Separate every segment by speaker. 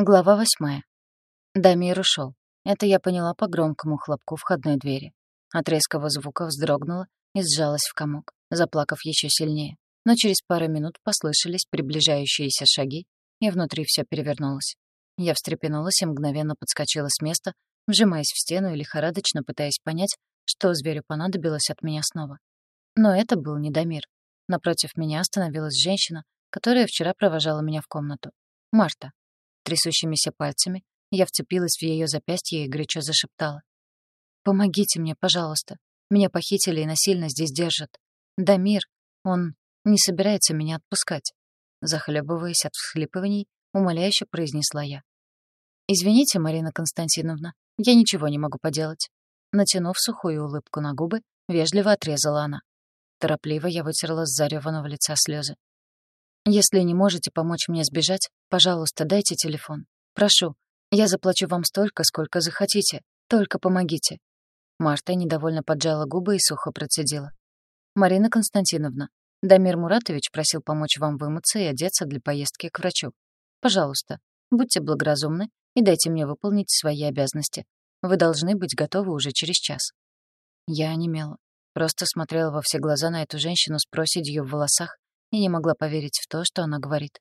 Speaker 1: Глава восьмая. Дамир ушел. Это я поняла по громкому хлопку входной двери. От резкого звука вздрогнула и сжалась в комок, заплакав еще сильнее. Но через пару минут послышались приближающиеся шаги, и внутри все перевернулось. Я встрепенулась и мгновенно подскочила с места, вжимаясь в стену и лихорадочно пытаясь понять, что зверю понадобилось от меня снова. Но это был не Дамир. Напротив меня остановилась женщина, которая вчера провожала меня в комнату. Марта. Трясущимися пальцами я вцепилась в ее запястье и горячо зашептала. «Помогите мне, пожалуйста. Меня похитили и насильно здесь держат. Дамир, он не собирается меня отпускать». Захлебываясь от всхлипываний, умоляюще произнесла я. «Извините, Марина Константиновна, я ничего не могу поделать». Натянув сухую улыбку на губы, вежливо отрезала она. Торопливо я вытерла с зареванного лица слезы. Если не можете помочь мне сбежать, пожалуйста, дайте телефон. Прошу, я заплачу вам столько, сколько захотите. Только помогите». Марта недовольно поджала губы и сухо процедила. «Марина Константиновна, Дамир Муратович просил помочь вам вымыться и одеться для поездки к врачу. Пожалуйста, будьте благоразумны и дайте мне выполнить свои обязанности. Вы должны быть готовы уже через час». Я онемела. Просто смотрела во все глаза на эту женщину с проседью в волосах и не могла поверить в то, что она говорит.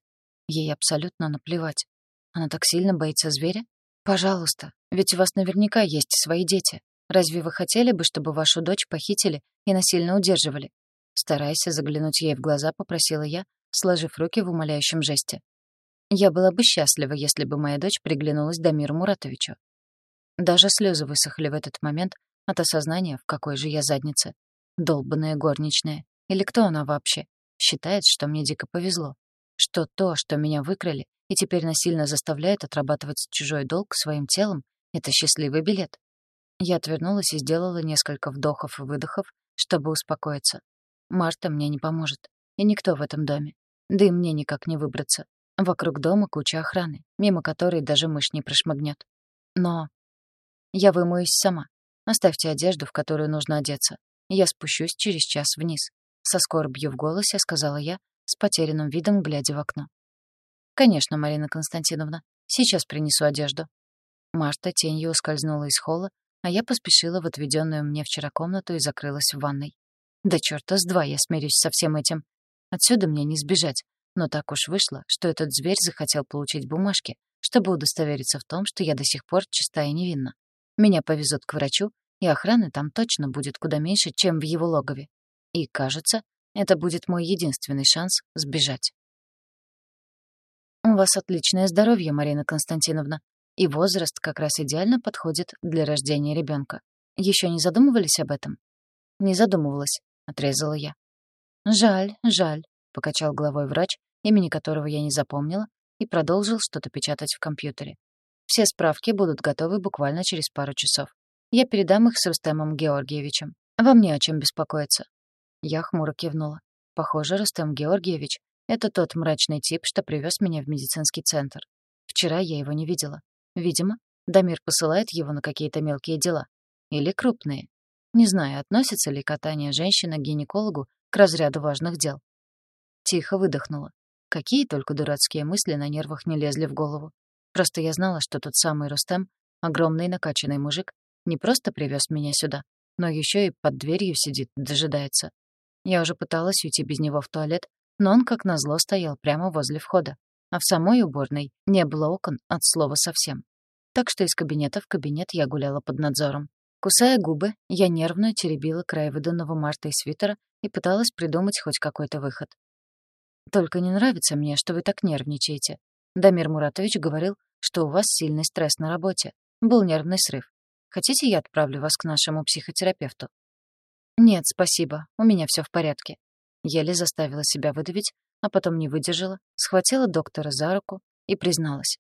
Speaker 1: Ей абсолютно наплевать. Она так сильно боится зверя? Пожалуйста, ведь у вас наверняка есть свои дети. Разве вы хотели бы, чтобы вашу дочь похитили и насильно удерживали? Стараясь заглянуть ей в глаза, попросила я, сложив руки в умоляющем жесте. Я была бы счастлива, если бы моя дочь приглянулась Дамиру Муратовичу. Даже слезы высохли в этот момент от осознания, в какой же я заднице. Долбанная горничная. Или кто она вообще? Считает, что мне дико повезло. Что то, что меня выкрали, и теперь насильно заставляет отрабатывать чужой долг своим телом, это счастливый билет. Я отвернулась и сделала несколько вдохов и выдохов, чтобы успокоиться. Марта мне не поможет. И никто в этом доме. Да и мне никак не выбраться. Вокруг дома куча охраны, мимо которой даже мышь не прошмыгнет. Но я вымоюсь сама. Оставьте одежду, в которую нужно одеться. Я спущусь через час вниз со скорбью в голосе сказала я, с потерянным видом глядя в окно. «Конечно, Марина Константиновна. Сейчас принесу одежду». Марта тенью ускользнула из холла, а я поспешила в отведенную мне вчера комнату и закрылась в ванной. Да чёрта с два я смирюсь со всем этим. Отсюда мне не сбежать, но так уж вышло, что этот зверь захотел получить бумажки, чтобы удостовериться в том, что я до сих пор чиста и невинна. Меня повезут к врачу, и охраны там точно будет куда меньше, чем в его логове. И, кажется, это будет мой единственный шанс сбежать. У вас отличное здоровье, Марина Константиновна, и возраст как раз идеально подходит для рождения ребенка. Еще не задумывались об этом? Не задумывалась, отрезала я. Жаль, жаль, покачал головой врач, имени которого я не запомнила, и продолжил что-то печатать в компьютере. Все справки будут готовы буквально через пару часов. Я передам их с Рустемом Георгиевичем. Вам не о чем беспокоиться. Я хмуро кивнула. Похоже, Рустем Георгиевич — это тот мрачный тип, что привез меня в медицинский центр. Вчера я его не видела. Видимо, Дамир посылает его на какие-то мелкие дела. Или крупные. Не знаю, относится ли катание женщины к гинекологу к разряду важных дел. Тихо выдохнула. Какие только дурацкие мысли на нервах не лезли в голову. Просто я знала, что тот самый Рустем, огромный накачанный мужик, не просто привез меня сюда, но еще и под дверью сидит, дожидается. Я уже пыталась уйти без него в туалет, но он, как назло, стоял прямо возле входа. А в самой уборной не было окон от слова совсем. Так что из кабинета в кабинет я гуляла под надзором. Кусая губы, я нервно теребила край выданного Мартой свитера и пыталась придумать хоть какой-то выход. «Только не нравится мне, что вы так нервничаете. Дамир Муратович говорил, что у вас сильный стресс на работе. Был нервный срыв. Хотите, я отправлю вас к нашему психотерапевту? «Нет, спасибо, у меня все в порядке». Еле заставила себя выдавить, а потом не выдержала, схватила доктора за руку и призналась.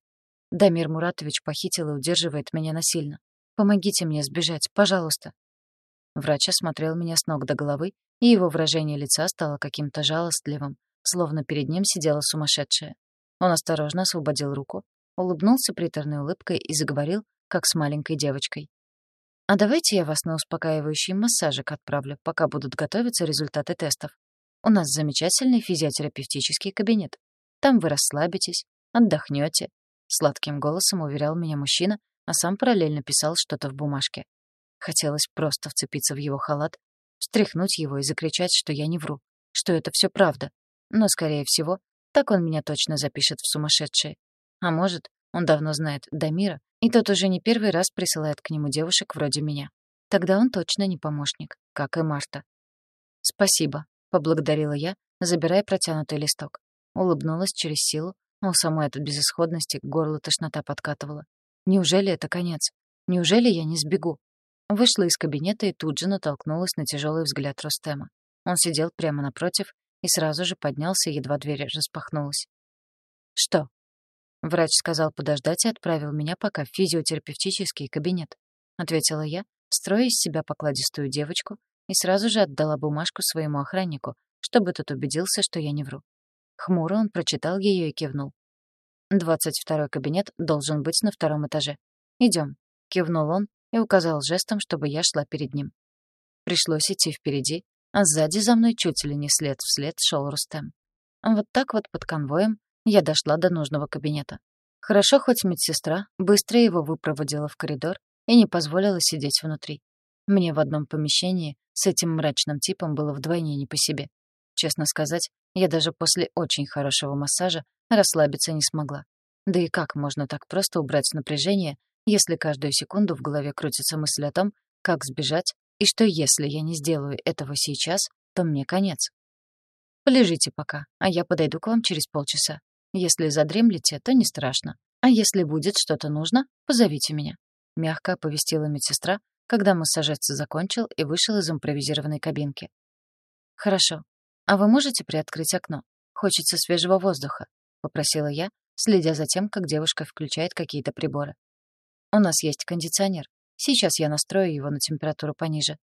Speaker 1: «Дамир Муратович похитил и удерживает меня насильно. Помогите мне сбежать, пожалуйста». Врач осмотрел меня с ног до головы, и его выражение лица стало каким-то жалостливым, словно перед ним сидела сумасшедшая. Он осторожно освободил руку, улыбнулся приторной улыбкой и заговорил, как с маленькой девочкой. А давайте я вас на успокаивающий массажик отправлю, пока будут готовиться результаты тестов. У нас замечательный физиотерапевтический кабинет. Там вы расслабитесь, отдохнете. Сладким голосом уверял меня мужчина, а сам параллельно писал что-то в бумажке. Хотелось просто вцепиться в его халат, встряхнуть его и закричать, что я не вру, что это все правда. Но, скорее всего, так он меня точно запишет в сумасшедшие. А может, он давно знает Дамира, и тот уже не первый раз присылает к нему девушек вроде меня. Тогда он точно не помощник, как и Марта. «Спасибо», — поблагодарила я, забирая протянутый листок. Улыбнулась через силу, но у самой от безысходности к горлу тошнота подкатывала. Неужели это конец? Неужели я не сбегу? Вышла из кабинета и тут же натолкнулась на тяжелый взгляд Рустема. Он сидел прямо напротив и сразу же поднялся, едва дверь распахнулась. «Что?» Врач сказал подождать и отправил меня пока в физиотерапевтический кабинет. Ответила я, строя из себя покладистую девочку, и сразу же отдала бумажку своему охраннику, чтобы тот убедился, что я не вру. Хмуро он прочитал ее и кивнул. «Двадцать второй кабинет должен быть на втором этаже. Идем», — кивнул он и указал жестом, чтобы я шла перед ним. Пришлось идти впереди, а сзади за мной чуть ли не след вслед шел Рустем. Вот так вот под конвоем я дошла до нужного кабинета. Хорошо, хоть медсестра быстро его выпроводила в коридор и не позволила сидеть внутри. Мне в одном помещении с этим мрачным типом было вдвойне не по себе. Честно сказать, я даже после очень хорошего массажа расслабиться не смогла. Да и как можно так просто убрать напряжение, если каждую секунду в голове крутится мысль о том, как сбежать, и что если я не сделаю этого сейчас, то мне конец. Полежите пока, а я подойду к вам через полчаса. Если задремлете, то не страшно. А если будет что-то нужно, позовите меня. Мягко оповестила медсестра, когда массажист закончил и вышел из импровизированной кабинки. «Хорошо. А вы можете приоткрыть окно? Хочется свежего воздуха», — попросила я, следя за тем, как девушка включает какие-то приборы. «У нас есть кондиционер. Сейчас я настрою его на температуру пониже».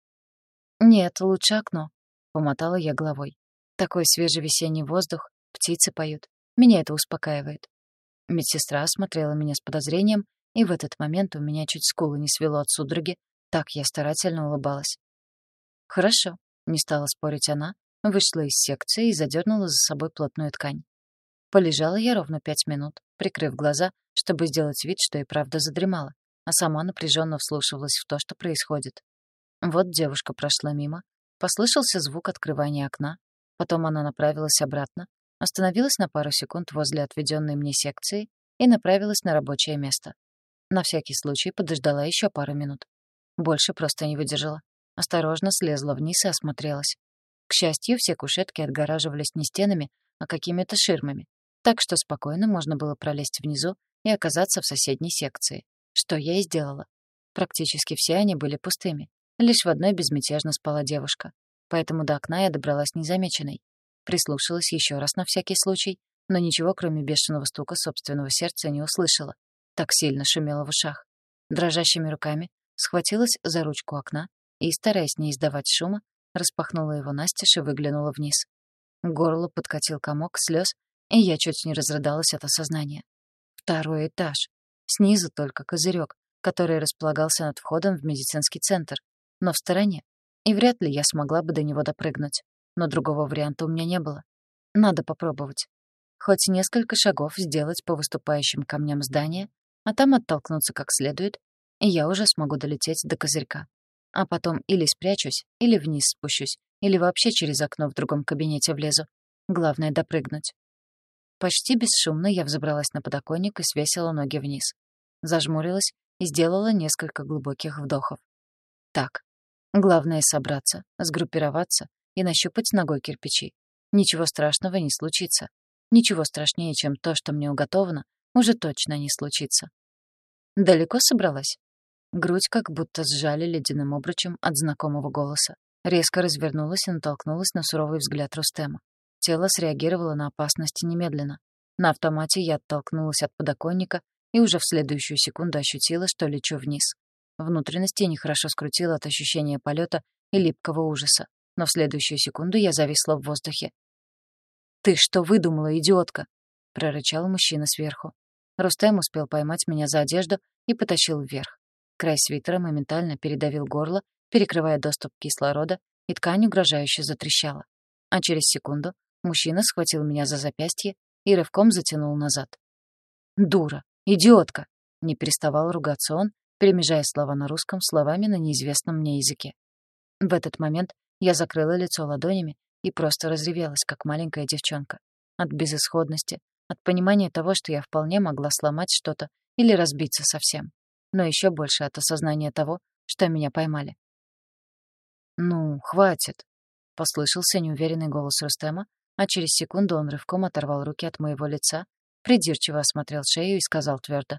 Speaker 1: «Нет, лучше окно», — помотала я головой. «Такой свежий весенний воздух, птицы поют. Меня это успокаивает». Медсестра осмотрела меня с подозрением, и в этот момент у меня чуть скулы не свело от судороги, так я старательно улыбалась. «Хорошо», — не стала спорить она, вышла из секции и задернула за собой плотную ткань. Полежала я ровно пять минут, прикрыв глаза, чтобы сделать вид, что и правда задремала, а сама напряженно вслушивалась в то, что происходит. Вот девушка прошла мимо, послышался звук открывания окна, потом она направилась обратно, остановилась на пару секунд возле отведенной мне секции и направилась на рабочее место. На всякий случай подождала еще пару минут. Больше просто не выдержала. Осторожно слезла вниз и осмотрелась. К счастью, все кушетки отгораживались не стенами, а какими-то ширмами, так что спокойно можно было пролезть внизу и оказаться в соседней секции, что я и сделала. Практически все они были пустыми. Лишь в одной безмятежно спала девушка. Поэтому до окна я добралась незамеченной. Прислушалась еще раз на всякий случай, но ничего, кроме бешеного стука собственного сердца, не услышала. Так сильно шумело в ушах. Дрожащими руками схватилась за ручку окна и, стараясь не издавать шума, распахнула его настежь и выглянула вниз. Горло подкатил комок слез, и я чуть не разрыдалась от осознания. Второй этаж. Снизу только козырек, который располагался над входом в медицинский центр, но в стороне. И вряд ли я смогла бы до него допрыгнуть. Но другого варианта у меня не было. Надо попробовать. Хоть несколько шагов сделать по выступающим камням здания, а там оттолкнуться как следует и я уже смогу долететь до козырька. А потом или спрячусь, или вниз спущусь, или вообще через окно в другом кабинете влезу. Главное — допрыгнуть. Почти бесшумно я взобралась на подоконник и свесила ноги вниз. Зажмурилась и сделала несколько глубоких вдохов. Так, главное — собраться, сгруппироваться и нащупать ногой кирпичи. Ничего страшного не случится. Ничего страшнее, чем то, что мне уготовано, уже точно не случится. Далеко собралась? Грудь как будто сжали ледяным обручем от знакомого голоса. Резко развернулась и натолкнулась на суровый взгляд Рустема. Тело среагировало на опасности немедленно. На автомате я оттолкнулась от подоконника и уже в следующую секунду ощутила, что лечу вниз. Внутренности нехорошо скрутило от ощущения полета и липкого ужаса. Но в следующую секунду я зависла в воздухе. «Ты что выдумала, идиотка?» — прорычал мужчина сверху. Рустем успел поймать меня за одежду и потащил вверх. Край свитера моментально передавил горло, перекрывая доступ кислорода, и ткань угрожающе затрещала. А через секунду мужчина схватил меня за запястье и рывком затянул назад. Дура. «Идиотка!» — не переставал ругаться он, перемежая слова на русском словами на неизвестном мне языке. В этот момент я закрыла лицо ладонями и просто разревелась, как маленькая девчонка. От безысходности, от понимания того, что я вполне могла сломать что-то или разбиться совсем. Но еще больше от осознания того, что меня поймали. «Ну, хватит», — послышался неуверенный голос Рустема, а через секунду он рывком оторвал руки от моего лица, придирчиво осмотрел шею и сказал твердо.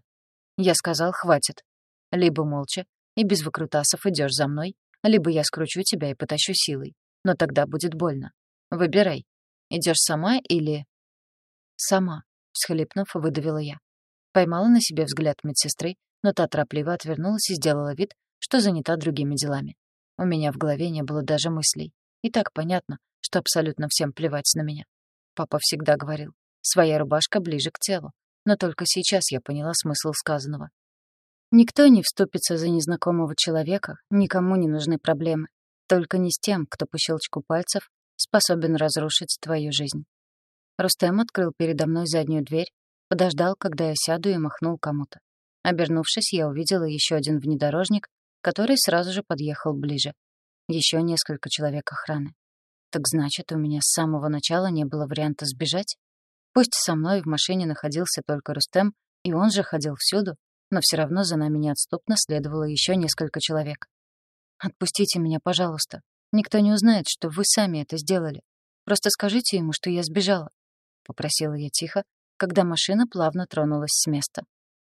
Speaker 1: «Я сказал, хватит. Либо молча и без выкрутасов идешь за мной, либо я скручу тебя и потащу силой. Но тогда будет больно. Выбирай. Идешь сама или...» «Сама», — всхлипнув, выдавила я. Поймала на себе взгляд медсестры, но та торопливо отвернулась и сделала вид, что занята другими делами. У меня в голове не было даже мыслей. И так понятно, что абсолютно всем плевать на меня. Папа всегда говорил, своя рубашка ближе к телу. Но только сейчас я поняла смысл сказанного. Никто не вступится за незнакомого человека, никому не нужны проблемы. Только не с тем, кто по щелчку пальцев способен разрушить твою жизнь. Рустем открыл передо мной заднюю дверь, подождал, когда я сяду, и махнул кому-то. Обернувшись, я увидела еще один внедорожник, который сразу же подъехал ближе. Еще несколько человек охраны. Так значит, у меня с самого начала не было варианта сбежать? Пусть со мной в машине находился только Рустем, и он же ходил всюду, но все равно за нами неотступно следовало еще несколько человек. «Отпустите меня, пожалуйста. Никто не узнает, что вы сами это сделали. Просто скажите ему, что я сбежала», — попросила я тихо, когда машина плавно тронулась с места.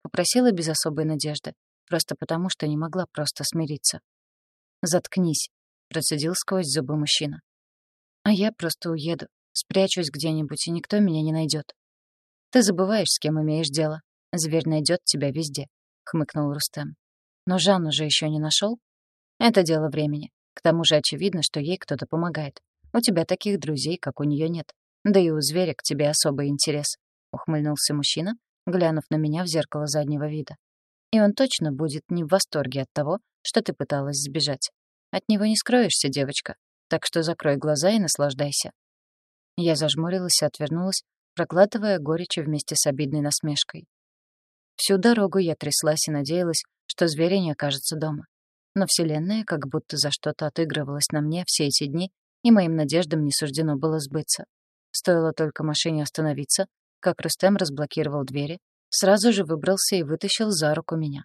Speaker 1: Попросила без особой надежды, просто потому, что не могла просто смириться. «Заткнись», — процедил сквозь зубы мужчина. «А я просто уеду, спрячусь где-нибудь, и никто меня не найдет. Ты забываешь, с кем имеешь дело. Зверь найдет тебя везде», — хмыкнул Рустем. «Но Жанну же еще не нашел? Это дело времени. К тому же очевидно, что ей кто-то помогает. У тебя таких друзей, как у нее нет. Да и у зверя к тебе особый интерес», — ухмыльнулся мужчина, глянув на меня в зеркало заднего вида. «И он точно будет не в восторге от того, что ты пыталась сбежать. От него не скроешься, девочка, так что закрой глаза и наслаждайся». Я зажмурилась и отвернулась, прокладывая горечь вместе с обидной насмешкой. Всю дорогу я тряслась и надеялась, что зверя не окажется дома. Но Вселенная как будто за что-то отыгрывалась на мне все эти дни, и моим надеждам не суждено было сбыться. Стоило только машине остановиться, как Рустем разблокировал двери, сразу же выбрался и вытащил за руку меня.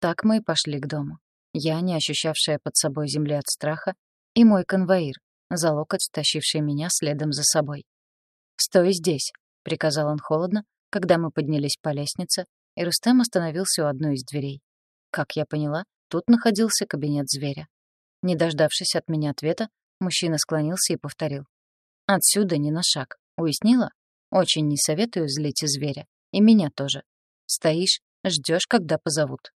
Speaker 1: Так мы и пошли к дому. Я, не ощущавшая под собой земли от страха, и мой конвоир, за локоть тащивший меня следом за собой. «Стой здесь», — приказал он холодно, когда мы поднялись по лестнице, и Рустем остановился у одной из дверей. Как я поняла, тут находился кабинет зверя. Не дождавшись от меня ответа, мужчина склонился и повторил. «Отсюда не на шаг. Уяснила? Очень не советую злить зверя. И меня тоже. Стоишь, ждешь, когда позовут».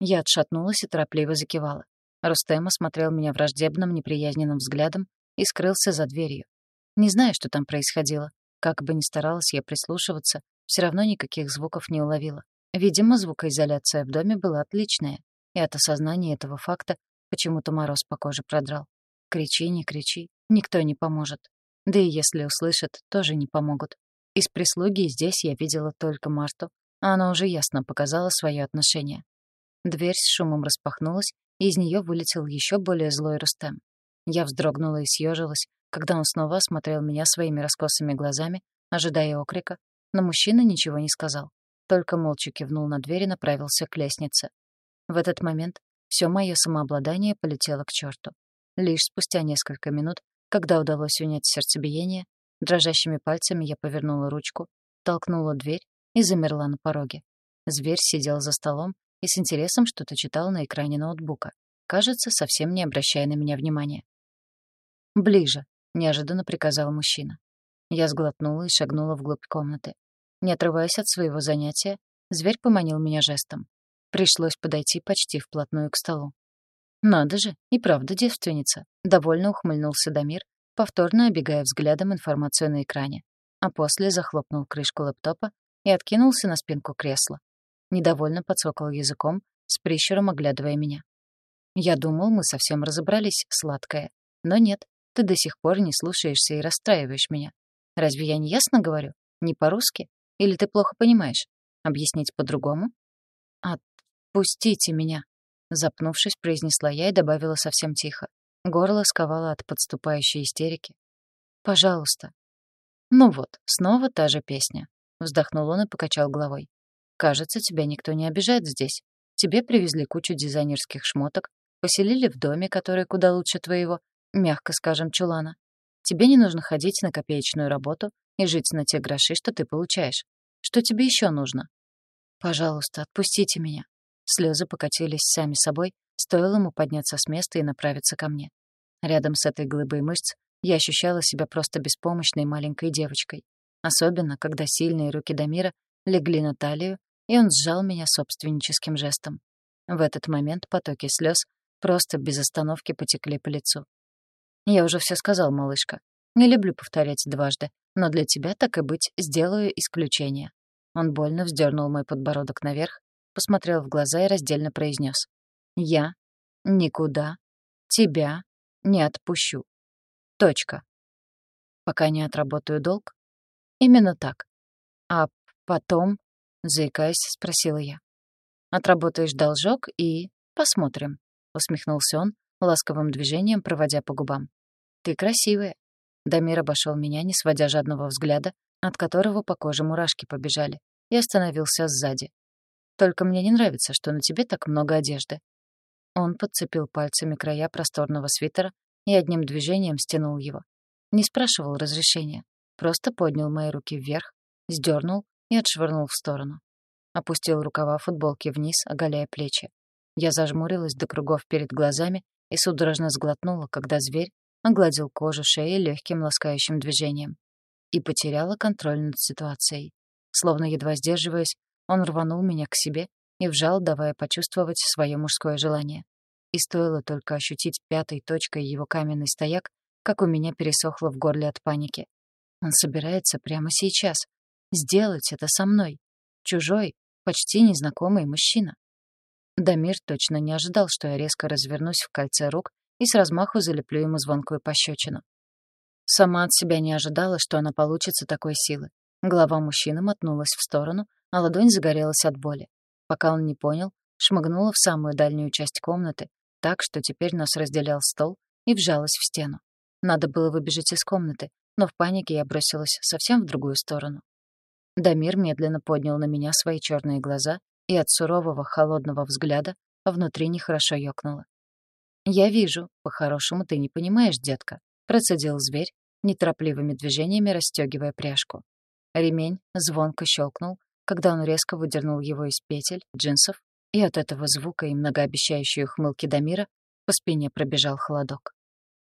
Speaker 1: Я отшатнулась и торопливо закивала. Рустем осмотрел меня враждебным, неприязненным взглядом и скрылся за дверью. Не знаю, что там происходило. Как бы ни старалась я прислушиваться, все равно никаких звуков не уловила. Видимо, звукоизоляция в доме была отличная, и от осознания этого факта почему-то мороз по коже продрал. Кричи, не кричи, никто не поможет. Да и если услышат, тоже не помогут. Из прислуги здесь я видела только Марту, а она уже ясно показала свое отношение. Дверь с шумом распахнулась, и из нее вылетел еще более злой Рустем. Я вздрогнула и съежилась, когда он снова осмотрел меня своими раскосыми глазами, ожидая окрика, но мужчина ничего не сказал, только молча кивнул на дверь и направился к лестнице. В этот момент все мое самообладание полетело к черту. Лишь спустя несколько минут, когда удалось унять сердцебиение, дрожащими пальцами я повернула ручку, толкнула дверь и замерла на пороге. Зверь сидел за столом и с интересом что-то читал на экране ноутбука, кажется, совсем не обращая на меня внимания. «Ближе», — неожиданно приказал мужчина. Я сглотнула и шагнула вглубь комнаты. Не отрываясь от своего занятия, зверь поманил меня жестом. Пришлось подойти почти вплотную к столу. «Надо же, и правда девственница», — довольно ухмыльнулся Дамир, повторно обегая взглядом информацию на экране, а после захлопнул крышку лэптопа и откинулся на спинку кресла недовольно подсокал языком, с прищуром оглядывая меня. Я думал, мы совсем разобрались, сладкое. Но нет, ты до сих пор не слушаешься и расстраиваешь меня. Разве я не ясно говорю? Не по-русски? Или ты плохо понимаешь? Объяснить по-другому? «Отпустите меня», — запнувшись, произнесла я и добавила совсем тихо. Горло сковало от подступающей истерики. «Пожалуйста». «Ну вот, снова та же песня», — вздохнул он и покачал головой. «Кажется, тебя никто не обижает здесь. Тебе привезли кучу дизайнерских шмоток, поселили в доме, который куда лучше твоего, мягко скажем, чулана. Тебе не нужно ходить на копеечную работу и жить на те гроши, что ты получаешь. Что тебе еще нужно? Пожалуйста, отпустите меня. Слезы покатились сами собой, стоило ему подняться с места и направиться ко мне. Рядом с этой глыбой мышц я ощущала себя просто беспомощной маленькой девочкой. Особенно, когда сильные руки Дамира легли на талию, и он сжал меня собственническим жестом. В этот момент потоки слез просто без остановки потекли по лицу. «Я уже все сказал, малышка. Не люблю повторять дважды, но для тебя, так и быть, сделаю исключение». Он больно вздернул мой подбородок наверх, посмотрел в глаза и раздельно произнес: «Я никуда тебя не отпущу. Точка. Пока не отработаю долг? Именно так. А потом, заикаясь, спросила я. Отработаешь должок и посмотрим, усмехнулся он, ласковым движением проводя по губам. Ты красивая. Дамир обошел меня, не сводя жадного взгляда, от которого по коже мурашки побежали, и остановился сзади. Только мне не нравится, что на тебе так много одежды. Он подцепил пальцами края просторного свитера и одним движением стянул его. Не спрашивал разрешения, просто поднял мои руки вверх, сдернул и отшвырнул в сторону. Опустил рукава футболки вниз, оголяя плечи. Я зажмурилась до кругов перед глазами и судорожно сглотнула, когда зверь огладил кожу шеи легким ласкающим движением. И потеряла контроль над ситуацией. Словно едва сдерживаясь, он рванул меня к себе и вжал, давая почувствовать свое мужское желание. И стоило только ощутить пятой точкой его каменный стояк, как у меня пересохло в горле от паники. Он собирается прямо сейчас. Сделать это со мной. Чужой, почти незнакомый мужчина. Дамир точно не ожидал, что я резко развернусь в кольце рук и с размаху залеплю ему звонкую пощечину. Сама от себя не ожидала, что она получится такой силы. Голова мужчины мотнулась в сторону, а ладонь загорелась от боли. Пока он не понял, шмыгнула в самую дальнюю часть комнаты, так что теперь нас разделял стол, и вжалась в стену. Надо было выбежать из комнаты, но в панике я бросилась совсем в другую сторону. Дамир медленно поднял на меня свои черные глаза, и от сурового холодного взгляда внутри нехорошо ёкнуло. «Я вижу, по-хорошему ты не понимаешь, детка», — процедил зверь, неторопливыми движениями расстегивая пряжку. Ремень звонко щелкнул, когда он резко выдернул его из петель джинсов и от этого звука и многообещающей ухмылки Дамира по спине пробежал холодок.